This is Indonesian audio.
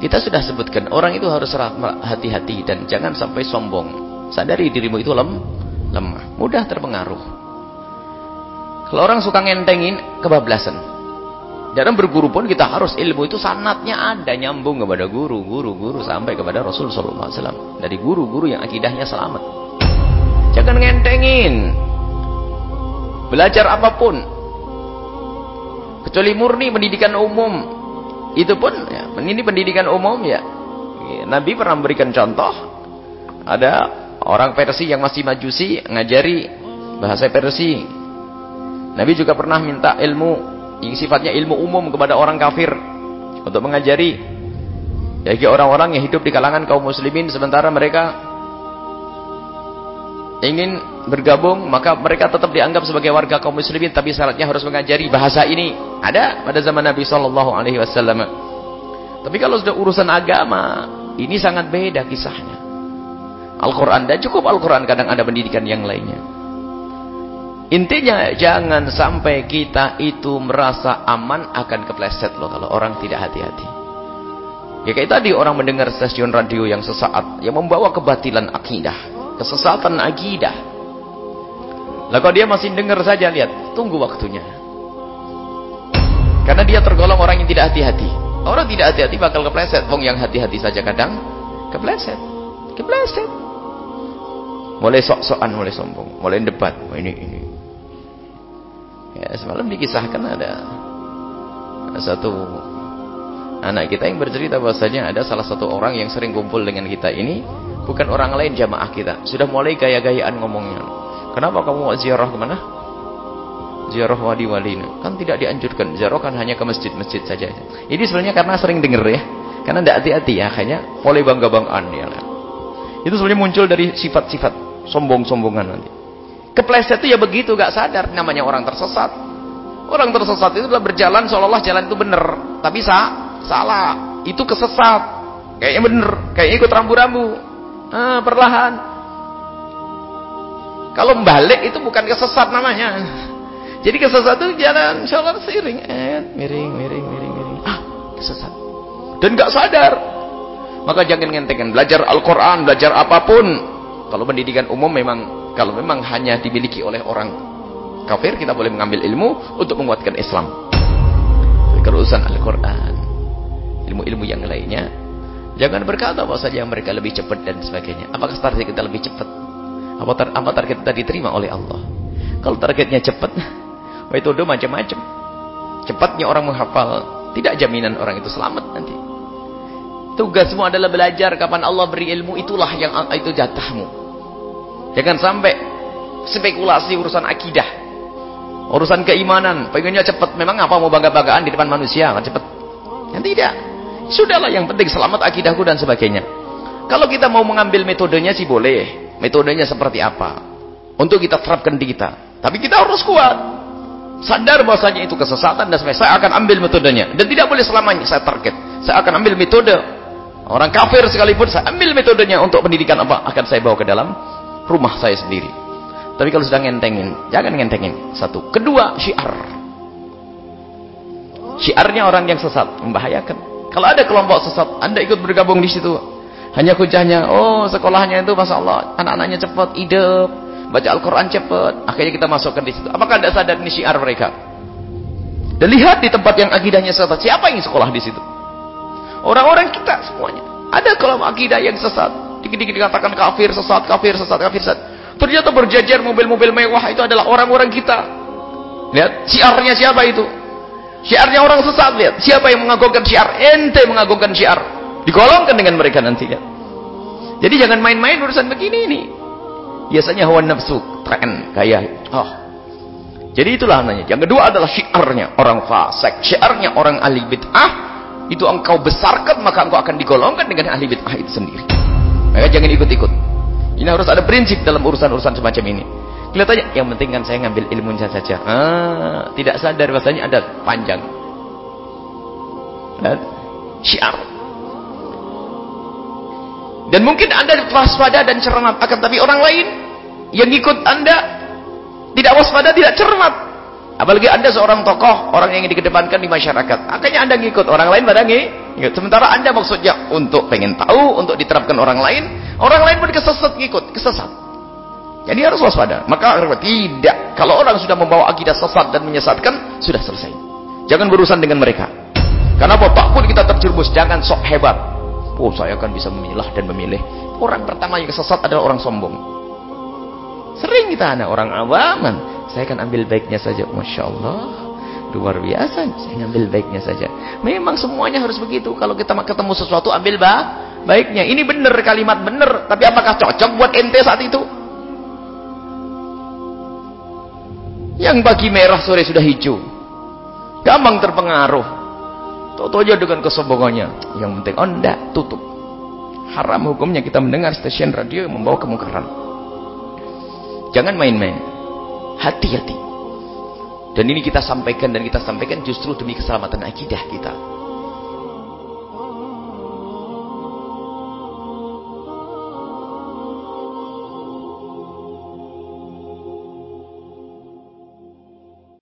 Kita sudah sebutkan orang itu harus hati-hati dan jangan sampai sombong. Sadari dirimu itu lem, lemah, mudah terpengaruh. Kalau orang suka ngentengin kebablasan. Dalam berguru pun kita harus ilmu itu sanatnya ada nyambung kepada guru, guru, guru sampai kepada Rasul sallallahu alaihi wasallam. Dari guru-guru yang akidahnya selamat. Jangan ngentengin. Belajar apa pun. Kecuali murni pendidikan umum, itu pun ya, ini pendidikan umum ya. Nabi pernah memberikan contoh. Ada orang Persia yang masih majusi ngajari bahasa Persia. Nabi juga pernah minta ilmu yang sifatnya ilmu umum kepada orang kafir untuk mengajari bagi orang-orang yang hidup di kalangan kaum muslimin sementara mereka ingin bergabung maka mereka tetap dianggap sebagai warga kaum muslimin tapi syaratnya harus mengajari bahasa ini. Ada pada zaman Nabi Shallallahu Alaihi Wasallam. Tapi kalau sudah urusan agama ini sangat beda kisahnya. Al-Quran dan cukup Al-Quran kadang ada pendidikan yang lainnya. Intinya jangan sampai kita itu merasa aman akan kepleset loh kalau orang tidak hati-hati. Ya kayak tadi orang mendengar stasiun radio yang sesaat yang membawa kebatilan akidah kesesatan akidah. Lah dia masih dengar saja lihat, tunggu waktunya. Karena dia tergolong orang yang tidak hati-hati. Orang tidak hati-hati bakal kepleset. Wong yang hati-hati saja kadang kepleset. Kepleset. Mulai sok-sokan, mulai sombong, mulai debat. Ini ini. Ya, semalam dikisahkan ada satu anak kita yang bercerita bahwasanya ada salah satu orang yang sering kumpul dengan kita ini bukan orang lain jamaah kita. Sudah mulai gaya-gayaan ngomongnya. Kenapa kamu mau ziarah ke mana? Ziarah wali-wali. Kan tidak dianjurkan. Ziarah kan hanya ke masjid-masjid saja. Ini sebenarnya karena sering dengar ya. Karena tidak hati-hati ya. Hanya boleh bangga-banggaan ya. Itu sebenarnya muncul dari sifat-sifat sombong-sombongan nanti. Kepleset itu ya begitu, gak sadar namanya orang tersesat. Orang tersesat itu adalah berjalan seolah-olah jalan itu benar, tapi sa salah. Itu kesesat. Kayaknya benar, kayak ikut rambu-rambu. Ah, perlahan. Kalau balik itu bukan kesesat namanya. Jadi kesesat itu jalan sholat seiring, eh, miring, miring, miring, miring. Ah, kesesat. Dan gak sadar. Maka jangan ngentengkan belajar Al-Qur'an, belajar apa pun. Kalau pendidikan umum memang kalau memang hanya dimiliki oleh orang kafir, kita boleh mengambil ilmu untuk menguatkan Islam. Urusan Al-Qur'an, ilmu-ilmu yang lainnya Jangan berkata bahwa saja mereka lebih cepat dan sebagainya. Apakah target kita lebih cepat? Apa, tar apa target kita diterima oleh Allah? Kalau targetnya cepat, metode macam-macam. Cepatnya orang menghafal, tidak jaminan orang itu selamat nanti. Tugasmu adalah belajar kapan Allah beri ilmu itulah yang itu jatahmu. Jangan sampai spekulasi urusan akidah. Urusan keimanan, pengennya cepat. Memang apa mau bangga-banggaan di depan manusia? Kan cepat. Yang tidak. Sudahlah yang penting selamat akidahku dan sebagainya. Kalau kita mau mengambil metodenya sih boleh. Metodenya seperti apa? Untuk kita terapkan di kita. Tapi kita harus kuat. Sadar bahwasanya itu kesesatan dan. Saya akan ambil metodenya. Dan tidak boleh selamanya saya target. Saya akan ambil metode. Orang kafir sekalipun saya ambil metodenya untuk pendidikan apa akan saya bawa ke dalam rumah saya sendiri. Tapi kalau sudah ngentengin, jangan ngentengin. Satu. Kedua, syiar. Syiarnya orang yang sesat, membahayakan. Kalau ada kelompok sesat, Anda ikut bergabung di situ. Hanya hujahnya, oh sekolahnya itu Masya Allah, anak-anaknya cepat, hidup, baca Al-Quran cepat. Akhirnya kita masukkan di situ. Apakah Anda sadar ini syiar mereka? Dan lihat di tempat yang akidahnya sesat, siapa yang sekolah di situ? Orang-orang kita semuanya. Ada kelompok akidah yang sesat. Dikit-dikit dikatakan kafir, sesat, kafir, sesat, kafir, sesat. Ternyata berjajar mobil-mobil mewah itu adalah orang-orang kita. Lihat, syiarnya siapa itu? Syiarnya orang sesat lihat. Siapa yang mengagungkan syiar? Ente mengagungkan syiar. Digolongkan dengan mereka nanti ya. Jadi jangan main-main urusan begini ini. Biasanya hawa nafsu, tren, gaya. Oh. Jadi itulah namanya. Yang kedua adalah syiarnya orang fasik, syiarnya orang ahli bid'ah. Itu engkau besarkan maka engkau akan digolongkan dengan ahli bid'ah itu sendiri. Maka jangan ikut-ikut. Ini harus ada prinsip dalam urusan-urusan semacam ini. Kelihatannya yang penting kan saya ngambil ilmunya saja. Ah, tidak sadar bahasanya ada panjang. Dan syiar. Dan mungkin Anda waspada dan cermat akan tapi orang lain yang ikut Anda tidak waspada, tidak cermat. Apalagi anda seorang tokoh, orang yang dikedepankan di masyarakat. Akhirnya anda ngikut, orang lain pada ngikut. Sementara anda maksudnya untuk pengen tahu, untuk diterapkan orang lain. Orang lain pun kesesat ngikut, kesesat. Jadi harus waspada. Maka tidak. Kalau orang sudah membawa akidah sesat dan menyesatkan, sudah selesai. Jangan berurusan dengan mereka. Karena pun kita terjerumus, jangan sok hebat. Oh, saya akan bisa memilah dan memilih. Orang pertama yang sesat adalah orang sombong. Sering kita anak orang awaman. Saya akan ambil baiknya saja. Masya Allah. Luar biasa. Saya ambil baiknya saja. Memang semuanya harus begitu. Kalau kita ketemu sesuatu, ambil bah, baiknya. Ini benar kalimat benar. Tapi apakah cocok buat ente saat itu? Yang pagi merah sore sudah hijau. Gampang terpengaruh. Toto aja dengan kesombongannya. Yang penting, oh enggak, tutup. Haram hukumnya kita mendengar stasiun radio yang membawa kemungkaran. Jangan main-main. Hati-hati. Dan ini kita sampaikan dan kita sampaikan justru demi keselamatan akidah kita.